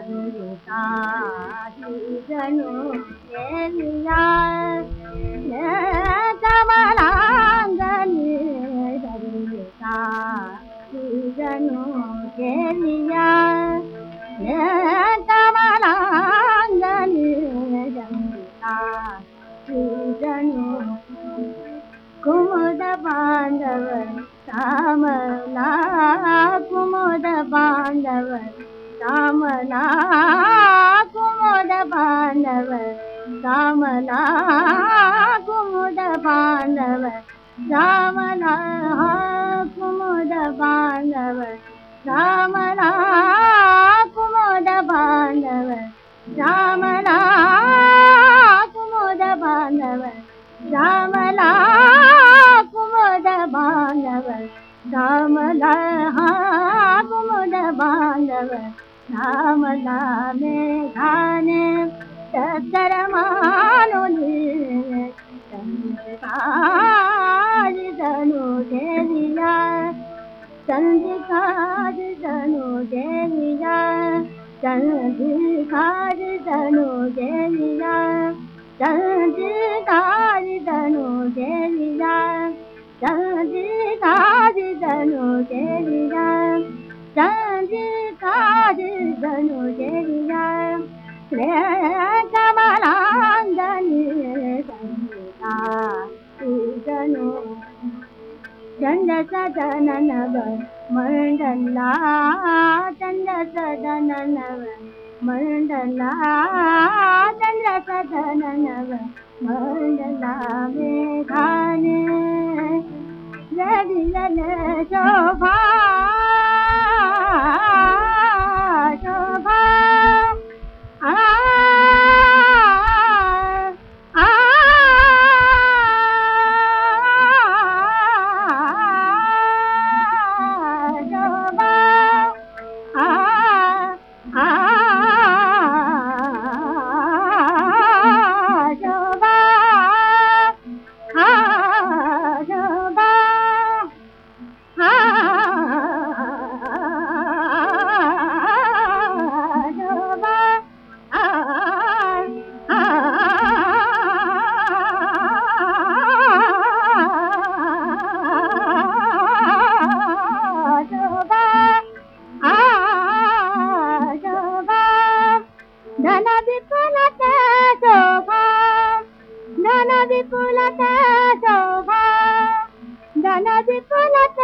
ಗಂಗಾನು ಎಲ್ಲ ಕಮಲಾಂಗನಿ ಗಂಗಾ ಗನು ಕೇಲಿಯಾ ಕಮಲಾಂಗನಿ ಗಂಗಾ ಗನು ಕುಮುದ ಬಾಂಧವ ಕಮಲಾ ಕುಮುದ ಬಾಂಧವ ರಾಮನಾ ಕುಮುದ ಬಾಂಧವ ರಾಮನಾ ಕುಮುದ ಬಾಂಧವ ರಾಮನಾ ಕುಮುದ ಬಾಂಧವ ರಾಮನಾ ಕುಮುದ ಬಾಂಧವ ರಾಮನಾ ಕುಮುದ ಬಾಂಧವ ರಾಮನಾ ಕುಮುದ ಬಾಂಧವ ರಾಮನಾ ಕುಮುದ ಬಾಂಧವ ശ്യാമലാമേ ധാനേ സത്തരമാനുനി ചന്ദ്രകാരിതനു ദേവിയ ചന്ദ്രകാരിതനു ദേവിയ ചന്ദ്രകാരിതനു ദേവിയ ചന്ദ്രകാരിതനു ദേവിയ ചന്ദ്രകാരിതനു ദേവിയ ചന്ദ്ര రాజీవను జయ ప్రేమలాందని సంగీతను చంద సదనవ మండలా చంద సదనవ మండలా చంద్ర సదనవ మండలా మేఘానే రవి శోభా ధన విపులత శోభ ధన విపులత